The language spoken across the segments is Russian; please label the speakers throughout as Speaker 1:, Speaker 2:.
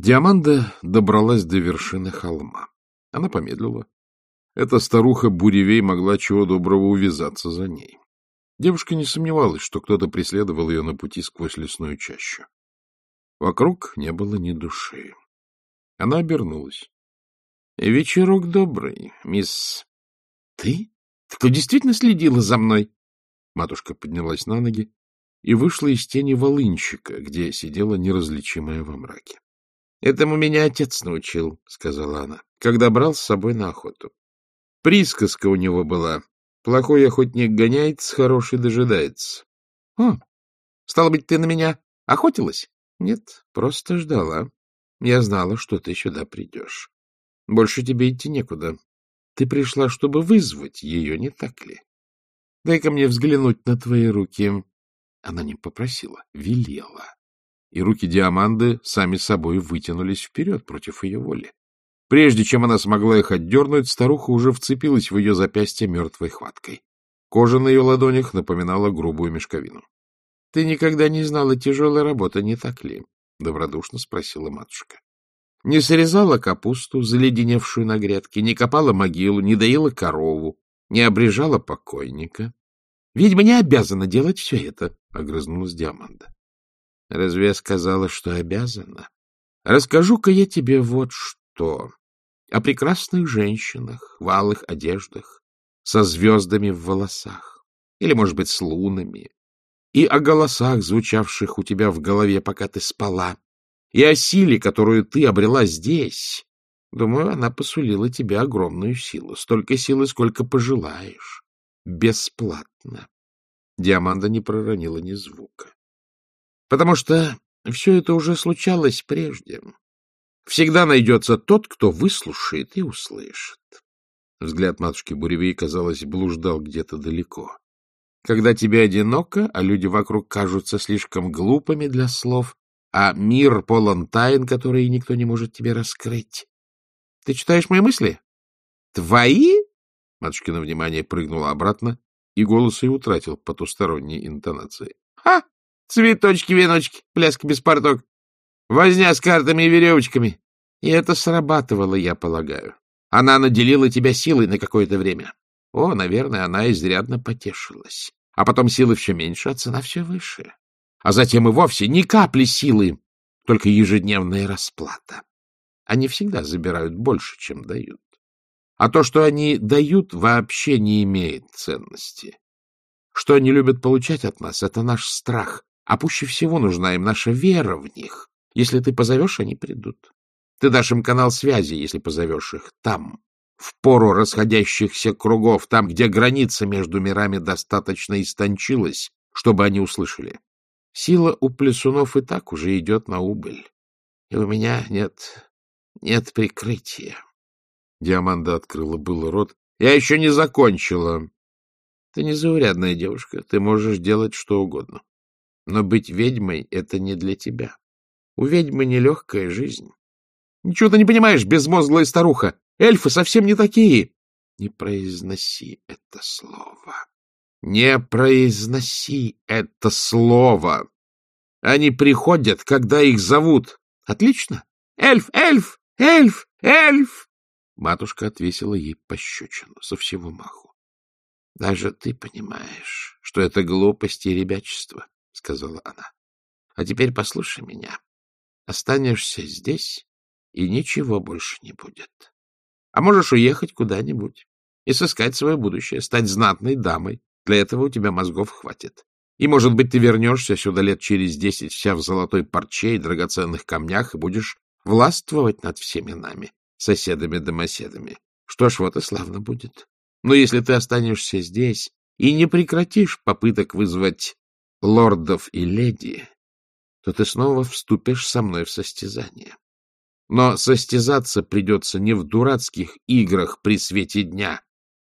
Speaker 1: Диаманда добралась до вершины холма. Она помедлила. Эта старуха-буревей могла чего доброго увязаться за ней. Девушка не сомневалась, что кто-то преследовал ее на пути сквозь лесную чащу. Вокруг не было ни души. Она обернулась. — Вечерок добрый, мисс... — Ты? Кто действительно следила за мной? Матушка поднялась на ноги и вышла из тени волынщика, где сидела неразличимая во мраке. — Этому меня отец научил, — сказала она, — когда брал с собой на охоту. Присказка у него была. Плохой охотник гоняется, хороший дожидается. — О, стало быть, ты на меня охотилась? — Нет, просто ждала. Я знала, что ты сюда придешь. Больше тебе идти некуда. Ты пришла, чтобы вызвать ее, не так ли? Дай-ка мне взглянуть на твои руки. Она не попросила, велела. И руки Диаманды сами собой вытянулись вперед против ее воли. Прежде чем она смогла их отдернуть, старуха уже вцепилась в ее запястье мертвой хваткой. Кожа на ее ладонях напоминала грубую мешковину. — Ты никогда не знала тяжелой работы, не так ли? — добродушно спросила матушка. — Не срезала капусту, заледеневшую на грядке, не копала могилу, не доила корову, не обрежала покойника. — Ведьма не обязана делать все это, — огрызнулась Диаманда. — Разве я сказала, что обязана? Расскажу-ка я тебе вот что. О прекрасных женщинах в алых одеждах, со звездами в волосах, или, может быть, с лунами, и о голосах, звучавших у тебя в голове, пока ты спала, и о силе, которую ты обрела здесь. Думаю, она посулила тебе огромную силу, столько силы, сколько пожелаешь, бесплатно. Диаманда не проронила ни звука. Потому что все это уже случалось прежде. Всегда найдется тот, кто выслушает и услышит. Взгляд матушки Буревей, казалось, блуждал где-то далеко. Когда тебе одиноко, а люди вокруг кажутся слишком глупыми для слов, а мир полон тайн, которые никто не может тебе раскрыть. Ты читаешь мои мысли? Твои? Матушкино внимание прыгнуло обратно, и голос и утратил потусторонние интонации. Ха! Цветочки-веночки, пляска без порток, возня с картами и веревочками. И это срабатывало, я полагаю. Она наделила тебя силой на какое-то время. О, наверное, она изрядно потешилась. А потом силы все меньше, а цена все выше. А затем и вовсе ни капли силы, только ежедневная расплата. Они всегда забирают больше, чем дают. А то, что они дают, вообще не имеет ценности. Что они любят получать от нас, это наш страх. А пуще всего нужна им наша вера в них. Если ты позовешь, они придут. Ты дашь им канал связи, если позовешь их там, в пору расходящихся кругов, там, где граница между мирами достаточно истончилась, чтобы они услышали. Сила у плесунов и так уже идет на убыль. И у меня нет... нет прикрытия. Диаманда открыла было рот. — Я еще не закончила. Ты незаурядная девушка, ты можешь делать что угодно. Но быть ведьмой — это не для тебя. У ведьмы нелегкая жизнь. Ничего ты не понимаешь, безмозглая старуха. Эльфы совсем не такие. Не произноси это слово. Не произноси это слово. Они приходят, когда их зовут. Отлично. Эльф, эльф, эльф, эльф. Матушка отвесила ей пощечину со всего маху. — Даже ты понимаешь, что это глупость и ребячество, — сказала она. — А теперь послушай меня. Останешься здесь, и ничего больше не будет. А можешь уехать куда-нибудь и сыскать свое будущее, стать знатной дамой. Для этого у тебя мозгов хватит. И, может быть, ты вернешься сюда лет через десять вся в золотой парче и драгоценных камнях и будешь властвовать над всеми нами, соседами-домоседами. Что ж, вот и славно будет. Но если ты останешься здесь и не прекратишь попыток вызвать лордов и леди, то ты снова вступишь со мной в состязание. Но состязаться придется не в дурацких играх при свете дня,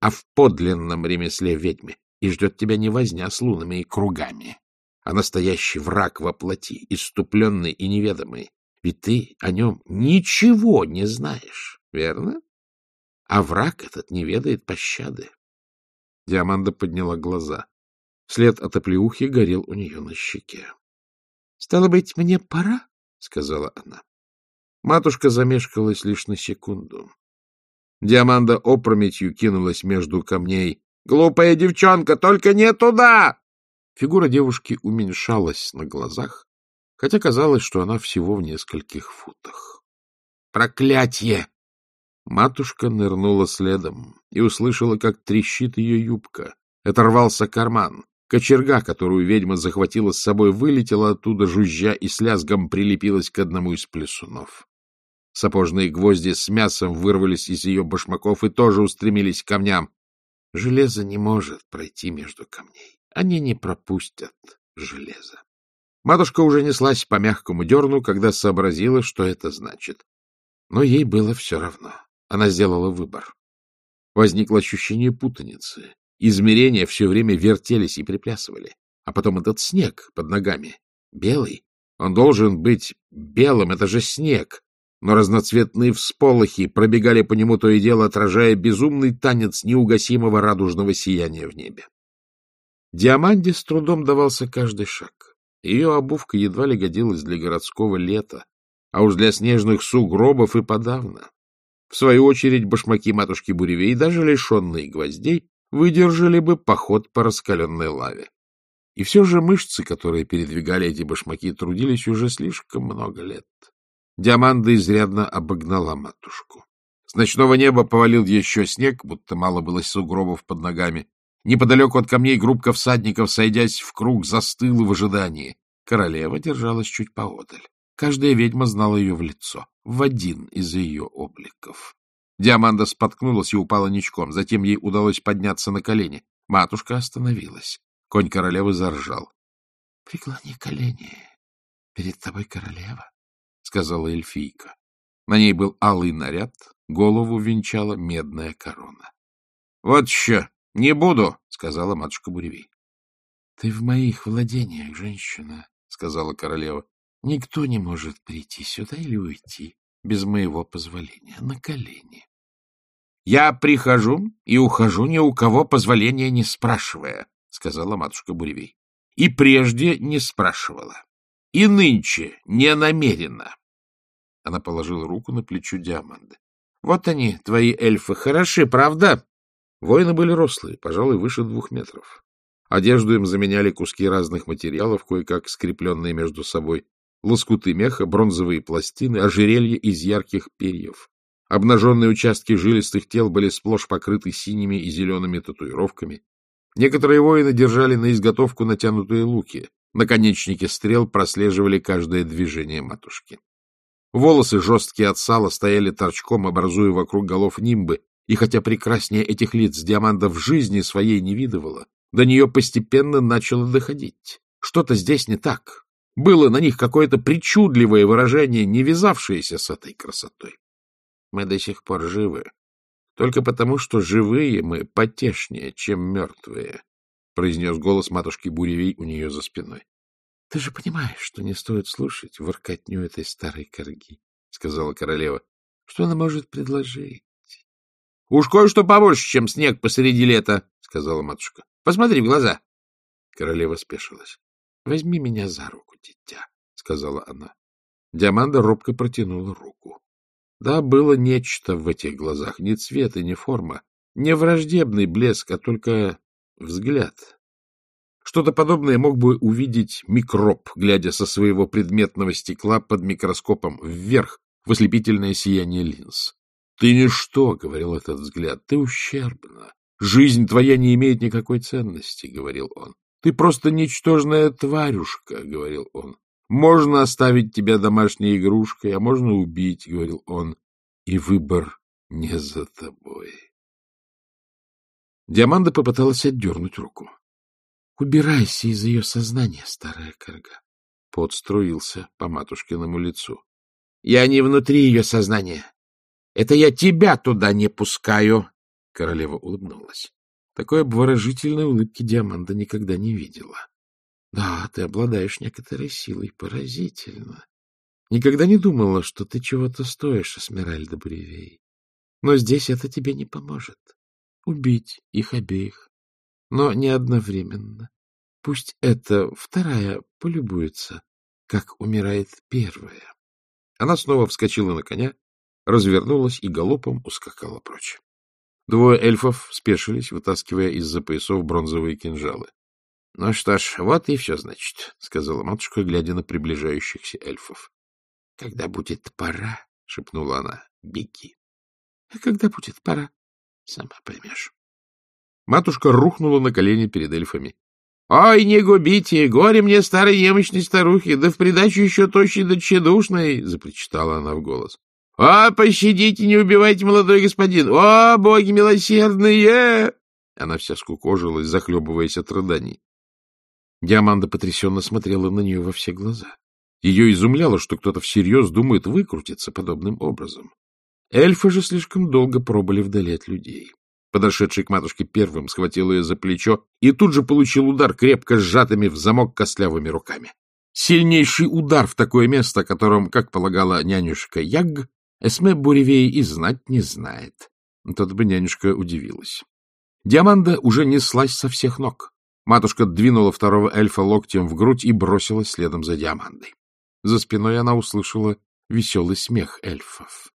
Speaker 1: а в подлинном ремесле ведьмы, и ждет тебя не возня с лунами и кругами, а настоящий враг во плоти, иступленный и неведомый. Ведь ты о нем ничего не знаешь, верно? А враг этот не ведает пощады. Диаманда подняла глаза. След от оплеухи горел у нее на щеке. — Стало быть, мне пора? — сказала она. Матушка замешкалась лишь на секунду. Диаманда опрометью кинулась между камней. — Глупая девчонка, только не туда! Фигура девушки уменьшалась на глазах, хотя казалось, что она всего в нескольких футах. «Проклятье!» Матушка нырнула следом и услышала, как трещит ее юбка. Это рвался карман. Кочерга, которую ведьма захватила с собой, вылетела оттуда, жужжа и с лязгом прилепилась к одному из плесунов. Сапожные гвозди с мясом вырвались из ее башмаков и тоже устремились к камням. Железо не может пройти между камней. Они не пропустят железо. Матушка уже неслась по мягкому дерну, когда сообразила, что это значит. Но ей было все равно. Она сделала выбор. Возникло ощущение путаницы. Измерения все время вертелись и приплясывали. А потом этот снег под ногами. Белый. Он должен быть белым, это же снег. Но разноцветные всполохи пробегали по нему то и дело, отражая безумный танец неугасимого радужного сияния в небе. Диаманде с трудом давался каждый шаг. Ее обувка едва ли годилась для городского лета, а уж для снежных сугробов и подавно. В свою очередь башмаки матушки Буревей, даже лишенные гвоздей, выдержали бы поход по раскаленной лаве. И все же мышцы, которые передвигали эти башмаки, трудились уже слишком много лет. Диаманда изрядно обогнала матушку. С ночного неба повалил еще снег, будто мало было сугробов под ногами. Неподалеку от камней группка всадников, сойдясь в круг, застыла в ожидании. Королева держалась чуть поодаль. Каждая ведьма знала ее в лицо, в один из ее обликов. Диаманда споткнулась и упала ничком. Затем ей удалось подняться на колени. Матушка остановилась. Конь королевы заржал. — Преклони колени. Перед тобой королева, — сказала эльфийка. На ней был алый наряд, голову венчала медная корона. — Вот еще, не буду, — сказала матушка Буревей. — Ты в моих владениях, женщина, — сказала королева. Никто не может прийти сюда или уйти без моего позволения, на колени. — Я прихожу и ухожу, ни у кого позволения не спрашивая, — сказала матушка Буревей. — И прежде не спрашивала. И нынче не намерена. Она положила руку на плечо Диаманды. — Вот они, твои эльфы, хороши, правда? Воины были рослые, пожалуй, выше двух метров. Одежду им заменяли куски разных материалов, кое-как скрепленные между собой лоскуты меха, бронзовые пластины, ожерелья из ярких перьев. Обнаженные участки жилистых тел были сплошь покрыты синими и зелеными татуировками. Некоторые воины держали на изготовку натянутые луки. Наконечники стрел прослеживали каждое движение матушки. Волосы, жесткие от сала, стояли торчком, образуя вокруг голов нимбы, и хотя прекраснее этих лиц Диаманда в жизни своей не видывала, до нее постепенно начало доходить. Что-то здесь не так, было на них какое-то причудливое выражение, не вязавшееся с этой красотой. Мы до сих пор живы, только потому, что живые мы потешнее, чем мертвые, — произнес голос матушки Буревей у нее за спиной. — Ты же понимаешь, что не стоит слушать воркотню этой старой корги, — сказала королева. — Что она может предложить? — Уж кое-что побольше, чем снег посреди лета, — сказала матушка. — Посмотри в глаза. Королева спешилась. — Возьми меня за руку, дитя, — сказала она. Диаманда робко протянула руку. Да, было нечто в этих глазах, ни цвет и ни форма, не враждебный блеск, а только взгляд. Что-то подобное мог бы увидеть микроб, глядя со своего предметного стекла под микроскопом вверх в ослепительное сияние линз. — Ты ничто, — говорил этот взгляд, — ты ущербна. Жизнь твоя не имеет никакой ценности, — говорил он. Ты просто ничтожная тварюшка, — говорил он. Можно оставить тебя домашней игрушкой, а можно убить, — говорил он. И выбор не за тобой. Диаманда попыталась отдернуть руку. — Убирайся из ее сознания, старая корга. Пот струился по матушкиному лицу. — Я не внутри ее сознания. Это я тебя туда не пускаю. Королева улыбнулась. Такой обворожительной улыбки Диаманда никогда не видела. — Да, ты обладаешь некоторой силой, поразительно. Никогда не думала, что ты чего-то стоишь, Эсмеральда Буревей. Но здесь это тебе не поможет. Убить их обеих. Но не одновременно. Пусть эта вторая полюбуется, как умирает первая. Она снова вскочила на коня, развернулась и галопом ускакала прочь. Двое эльфов спешились, вытаскивая из-за поясов бронзовые кинжалы. — Ну что ж, вот и все, значит, — сказала матушка, глядя на приближающихся эльфов. — Когда будет пора, — шепнула она, — беги. — А когда будет пора, сама поймешь. Матушка рухнула на колени перед эльфами. — Ой, не губите! Горе мне старой немощной старухи, да в придачу еще тощей да тщедушной! — запричитала она в голос. — О, пощадите, не убивайте, молодой господин! О, боги милосердные! Она вся скукожилась, захлебываясь от рыданий. Диаманда потрясенно смотрела на нее во все глаза. Ее изумляло, что кто-то всерьез думает выкрутиться подобным образом. Эльфы же слишком долго пробыли вдали от людей. Подошедший к матушке первым схватил ее за плечо и тут же получил удар крепко сжатыми в замок костлявыми руками. Сильнейший удар в такое место, о котором, как полагала нянюшка Яг, Эсме Буревей и знать не знает. Тут бы нянюшка удивилась. Диаманда уже неслась со всех ног. Матушка двинула второго эльфа локтем в грудь и бросилась следом за Диамандой. За спиной она услышала веселый смех эльфов.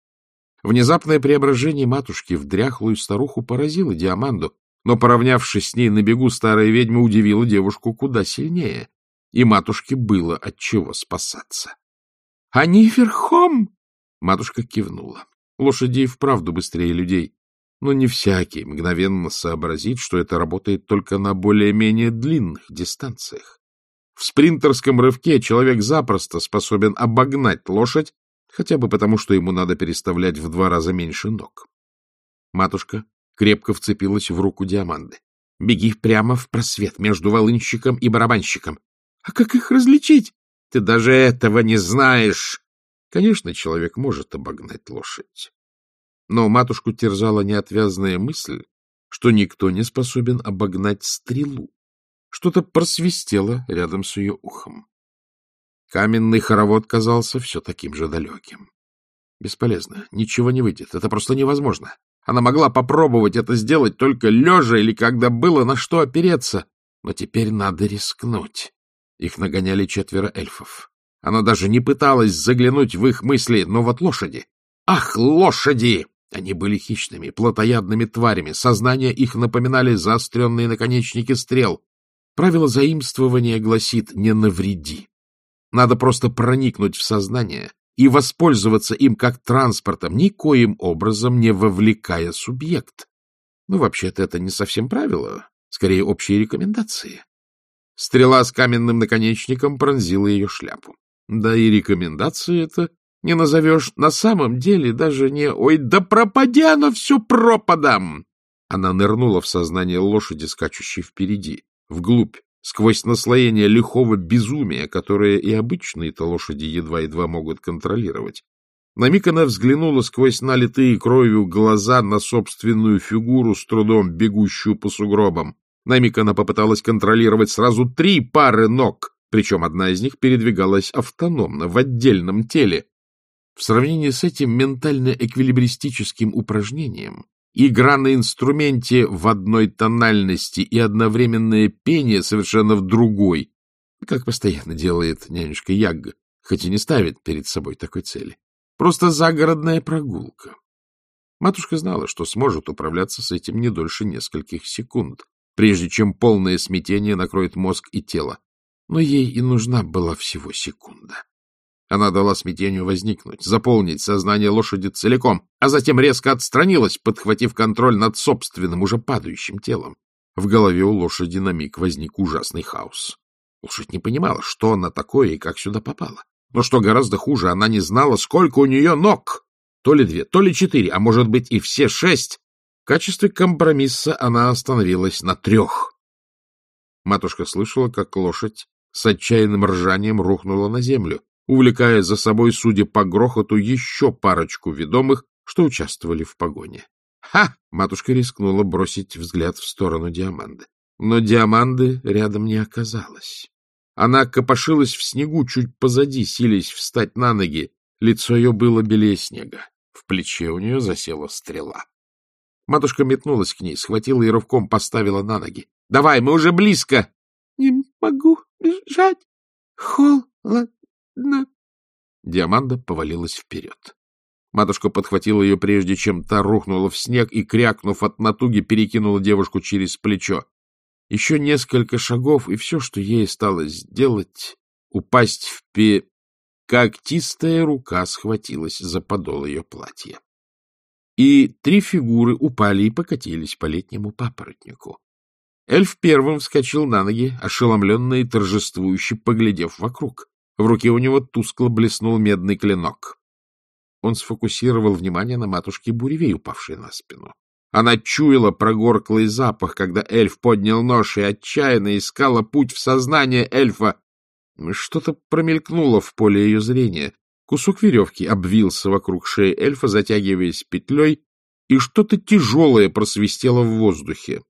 Speaker 1: Внезапное преображение матушки в дряхлую старуху поразило Диаманду, но, поравнявшись с ней на бегу, старая ведьма удивила девушку куда сильнее, и матушке было от чего спасаться. — Они верхом! — матушка кивнула. Лошади вправду быстрее людей, но не всякий мгновенно сообразит, что это работает только на более-менее длинных дистанциях. В спринтерском рывке человек запросто способен обогнать лошадь, хотя бы потому, что ему надо переставлять в два раза меньше ног. Матушка крепко вцепилась в руку Диаманды. — Беги прямо в просвет между волынщиком и барабанщиком. — А как их различить? Ты даже этого не знаешь. Конечно, человек может обогнать лошадь. Но матушку терзала неотвязная мысль, что никто не способен обогнать стрелу. Что-то просвистело рядом с ее ухом. Каменный хоровод казался все таким же далеким. Бесполезно, ничего не выйдет, это просто невозможно. Она могла попробовать это сделать только лежа или когда было на что опереться, но теперь надо рискнуть. Их нагоняли четверо эльфов. Она даже не пыталась заглянуть в их мысли, но вот лошади. Ах, лошади! Они были хищными, плотоядными тварями, сознание их напоминали заостренные наконечники стрел. Правило заимствования гласит «не навреди». Надо просто проникнуть в сознание и воспользоваться им как транспортом, никоим образом не вовлекая субъект. Ну, вообще-то это не совсем правило, скорее общие рекомендации. Стрела с каменным наконечником пронзила ее шляпу. Да и рекомендации это не назовешь на самом деле даже не «Ой, да пропади оно все пропадом!» Она нырнула в сознание лошади, скачущей впереди, вглубь, сквозь наслоение лихого безумия, которое и обычные-то лошади едва-едва могут контролировать. На миг она взглянула сквозь налитые кровью глаза на собственную фигуру, с трудом бегущую по сугробам. На миг она попыталась контролировать сразу три пары ног, причем одна из них передвигалась автономно, в отдельном теле. В сравнении с этим ментально-эквилибристическим упражнением Игра на инструменте в одной тональности и одновременное пение совершенно в другой, как постоянно делает нянюшка Ягга, хоть и не ставит перед собой такой цели. Просто загородная прогулка. Матушка знала, что сможет управляться с этим не дольше нескольких секунд, прежде чем полное смятение накроет мозг и тело. Но ей и нужна была всего секунда. Она дала смятению возникнуть, заполнить сознание лошади целиком, а затем резко отстранилась, подхватив контроль над собственным, уже падающим телом. В голове у лошади на миг возник ужасный хаос. Лошадь не понимала, что она такое и как сюда попала. Но что гораздо хуже, она не знала, сколько у нее ног. То ли две, то ли четыре, а может быть и все шесть. В качестве компромисса она остановилась на трех. Матушка слышала, как лошадь с отчаянным ржанием рухнула на землю увлекая за собой, судя по грохоту, еще парочку ведомых, что участвовали в погоне. «Ха!» — матушка рискнула бросить взгляд в сторону Диаманды. Но Диаманды рядом не оказалось. Она копошилась в снегу чуть позади, силясь встать на ноги. Лицо ее было белее снега. В плече у нее засела стрела. Матушка метнулась к ней, схватила и рывком поставила на ноги. — Давай, мы уже близко! — Не могу бежать. Холодно. Диаманда повалилась вперед. Матушка подхватила ее, прежде чем та рухнула в снег и, крякнув от натуги, перекинула девушку через плечо. Еще несколько шагов, и все, что ей осталось сделать, упасть в пе... Когтистая рука схватилась за подол ее платья. И три фигуры упали и покатились по летнему папоротнику. Эльф первым вскочил на ноги, ошеломленно и торжествующе поглядев вокруг. В руке у него тускло блеснул медный клинок. Он сфокусировал внимание на матушке Буревей, упавшей на спину. Она чуяла прогорклый запах, когда эльф поднял нож и отчаянно искала путь в сознание эльфа. Что-то промелькнуло в поле ее зрения. Кусок веревки обвился вокруг шеи эльфа, затягиваясь петлей, и что-то тяжелое просвистело в воздухе.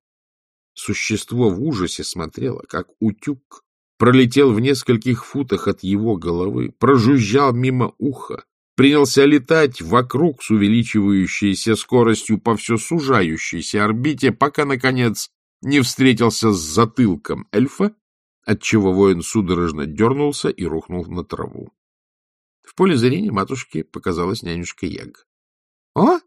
Speaker 1: Существо в ужасе смотрело, как утюг пролетел в нескольких футах от его головы, прожужжал мимо уха, принялся летать вокруг с увеличивающейся скоростью по все сужающейся орбите, пока, наконец, не встретился с затылком эльфа, отчего воин судорожно дернулся и рухнул на траву. В поле зрения матушки показалась нянюшка Яг. — О,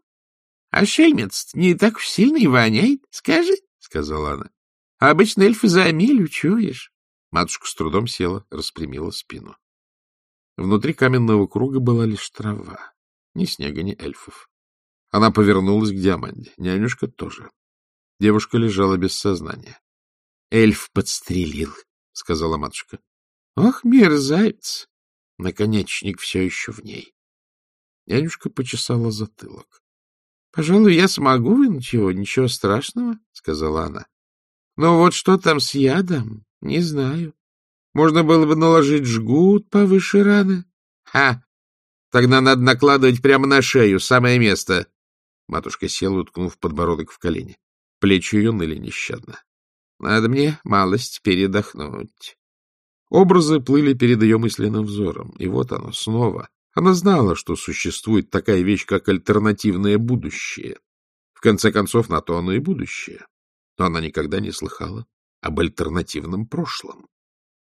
Speaker 1: а шельмец не так уж сильно и воняет, скажи, — сказала она. — Обычно эльфы за милю чуешь. Матушка с трудом села, распрямила спину. Внутри каменного круга была лишь трава. Ни снега, ни эльфов. Она повернулась к Диаманде. Нянюшка тоже. Девушка лежала без сознания. — Эльф подстрелил, — сказала матушка. — Ох, мерзавец! Наконечник все еще в ней. Нянюшка почесала затылок. — Пожалуй, я смогу вынуть его, ничего страшного, — сказала она. — Но вот что там с ядом, не знаю. Можно было бы наложить жгут повыше раны. Ха! Тогда надо накладывать прямо на шею, самое место. Матушка села, уткнув подбородок в колени. Плечи ее ныли нещадно. Надо мне малость передохнуть. Образы плыли перед ее мысленным взором, и вот оно снова. Она знала, что существует такая вещь, как альтернативное будущее. В конце концов, на то оно и будущее. Но она никогда не слыхала об альтернативном прошлом.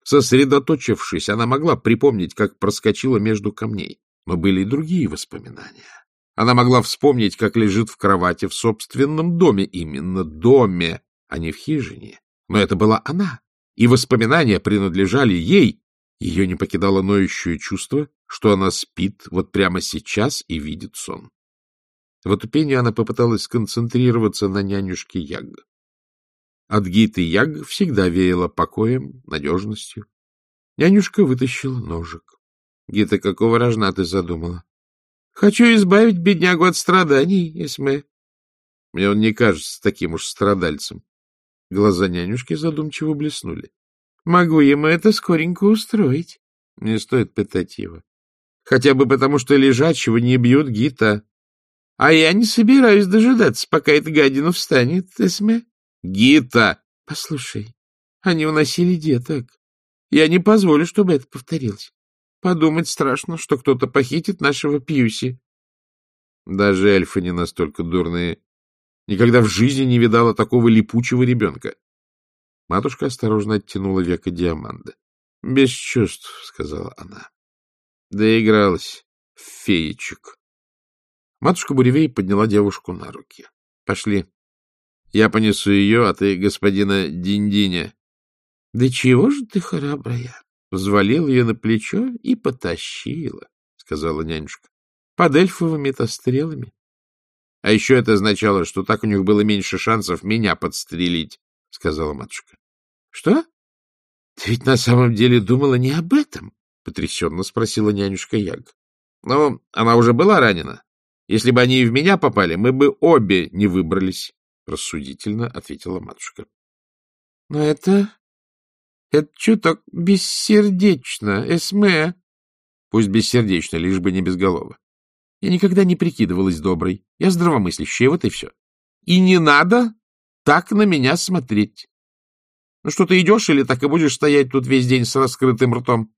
Speaker 1: Сосредоточившись, она могла припомнить, как проскочила между камней. Но были и другие воспоминания. Она могла вспомнить, как лежит в кровати в собственном доме, именно доме, а не в хижине. Но это была она, и воспоминания принадлежали ей. Ее не покидало ноющее чувство, что она спит вот прямо сейчас и видит сон. В отупении она попыталась сконцентрироваться на нянюшке Яг. От Гиты Яг всегда веяло покоем, надежностью. Нянюшка вытащила ножик. — Гита, какого рожна ты задумала? — Хочу избавить беднягу от страданий, Эсме. Мне он не кажется таким уж страдальцем. Глаза нянюшки задумчиво блеснули. — Могу ему это скоренько устроить. Не стоит пытать его. Хотя бы потому, что лежачего не бьют Гита. А я не собираюсь дожидаться, пока эта гадина встанет, Эсме. Гита! Послушай, они уносили деток. Я не позволю, чтобы это повторилось. Подумать страшно, что кто-то похитит нашего Пьюси. Даже эльфы не настолько дурные. Никогда в жизни не видала такого липучего ребенка. Матушка осторожно оттянула века Диаманда. — Без чувств, — сказала она. Доигралась в феечек. Матушка Буревей подняла девушку на руки. — Пошли. Я понесу ее, а ты господина Диндиня. — Да чего же ты храбрая? Взвалил ее на плечо и потащила, — сказала нянюшка, — под эльфовыми-то стрелами. А еще это означало, что так у них было меньше шансов меня подстрелить, — сказала матушка. — Что? Ты ведь на самом деле думала не об этом? — потрясенно спросила нянюшка Яг. — Ну, она уже была ранена. Если бы они и в меня попали, мы бы обе не выбрались рассудительно ответила матушка. — Но это... это чуток бессердечно, Эсме. — Пусть бессердечно, лишь бы не безголово. Я никогда не прикидывалась доброй. Я здравомыслящая, вот и все. И не надо так на меня смотреть. Ну что, ты идешь или так и будешь стоять тут весь день с раскрытым ртом?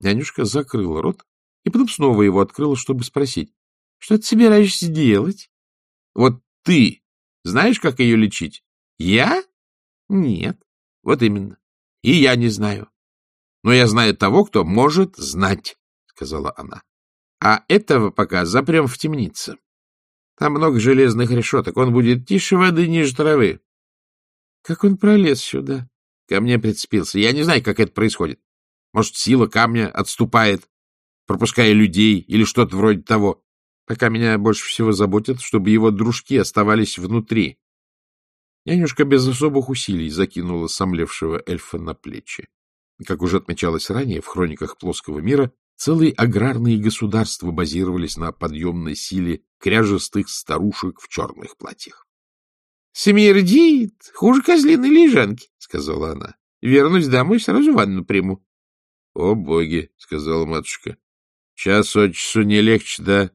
Speaker 1: Нянюшка закрыла рот и потом снова его открыла, чтобы спросить. — Что ты собираешься делать? — Вот ты знаешь, как ее лечить? Я? Нет. Вот именно. И я не знаю. Но я знаю того, кто может знать, — сказала она.
Speaker 2: — А этого пока запрем в темнице. Там много железных решеток. Он будет тише воды, ниже травы. — Как он пролез сюда? Ко мне прицепился. Я не знаю, как это происходит. Может, сила камня отступает, пропуская людей или что-то вроде того. Пока меня больше всего заботит, чтобы его дружки оставались внутри. Нянюшка без особых усилий закинула сомлевшего эльфа на плечи. Как уже отмечалось ранее в хрониках плоского мира, целые аграрные государства базировались на подъемной силе кряжестых старушек в черных платьях. — Смердит! Хуже козлиной лежанки, — сказала она. — Вернусь домой, сразу ванну приму.
Speaker 1: — О, боги! — сказала матушка. — Час от часу не легче, да?